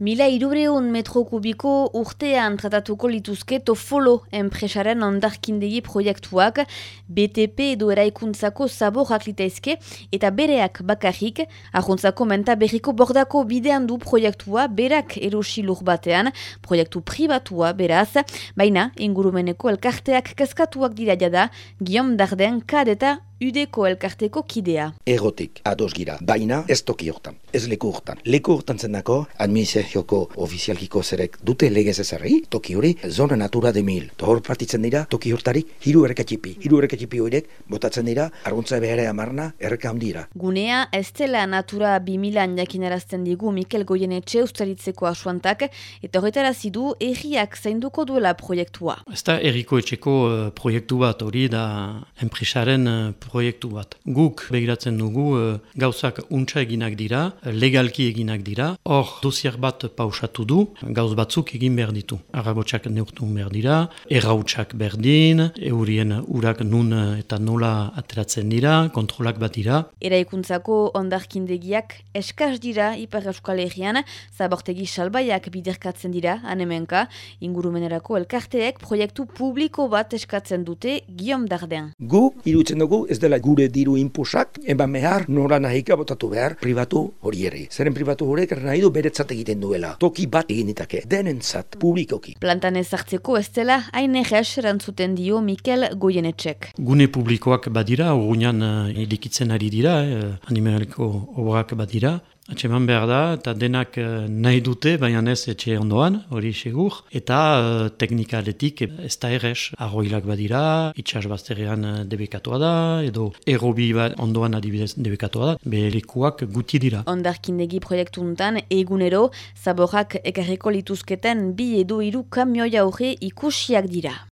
Mila irubreun metro kubiko urtean tratatuko lituzke Tofolo enpresaren ondarkindegi proiektuak. BTP edo eraikuntzako zaborak litaizke eta bereak bakarrik ahontzako menta berriko bordako bidean du proiektua berak erosi lur batean, proiektu pribatua beraz, baina ingurumeneko elkarteak kaskatuak dira jada, Guillaume Darden kad eta Udeko elkarteko kidea. Egotik, ados gira, baina ez toki hortan, ez leku hortan. Leku hortan zendako, administrazioko ofizialkiko zerek dute legez ezarri, toki hori, zona natura de mil. Tohor partitzen dira, toki hortarik, hiru errekatxipi. Hiru errekatxipi horiek, botatzen dira, arguntza behere amarna, erreka handira. Gunea, ez dela natura bimilan jakinarazten digu Mikel Goyenetxe ustaritzeko asuantak, eta horretara zidu, erriak zainduko duela proiektua. Ez da erriko etxeko uh, proiektu bat hori da enpresaren uh, proiektu bat. Guk begiratzen dugu uh, gauzak untsa eginak dira, legalki eginak dira, hor dosier bat pausatu du, gauz batzuk egin behar ditu. Arrabotsak neurtu behar dira, errautsak berdin, eurien urak nun eta nola ateratzen dira, kontrolak bat dira. Eraikuntzako ondarkindegiak eskaz dira Ipar Euskal Herrian, zabortegi salbaiak biderkatzen dira, anemenka, ingurumenerako elkarteek proiektu publiko bat eskatzen dute Guillaume Darden. Gu, irutzen dugu, ez dela gure diru inpusak, eban behar, nora nahika botatu behar, privatu hori ere. Zeren privatu horiek nahi du beretzat egiten duela. Toki bat egin ditake, denentzat, publikoki. Plantan ezartzeko ez dela, hain egez erantzuten dio Mikel Goyenetxek. Gune publikoak badira, urruñan uh, edikitzen ari dira, eh, animaliko obrak badira, Atseman behar da, eta denak uh, nahi dute, baina ez etxe ondoan, hori segur, eta uh, teknikaletik ez da errez. Arroilak badira, itxas bazterrean uh, debekatua da, edo errobi bat ondoan adibidez debekatua da, behelikuak guti dira. Ondarkindegi proiektu untan, egunero, zaborrak ekarriko lituzketen bi edo iru kamioia horre ikusiak dira.